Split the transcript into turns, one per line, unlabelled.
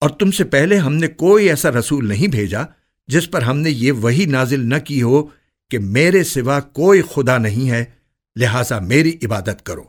اور تم سے پہلے ہم نے کوئی ایسا رسول نہیں بھیجا جس پر ہم نے یہ وہی نازل نہ کی ہو کہ میرے سوا کوئی خدا نہیں ہے، لہذا میری عبادت کرو۔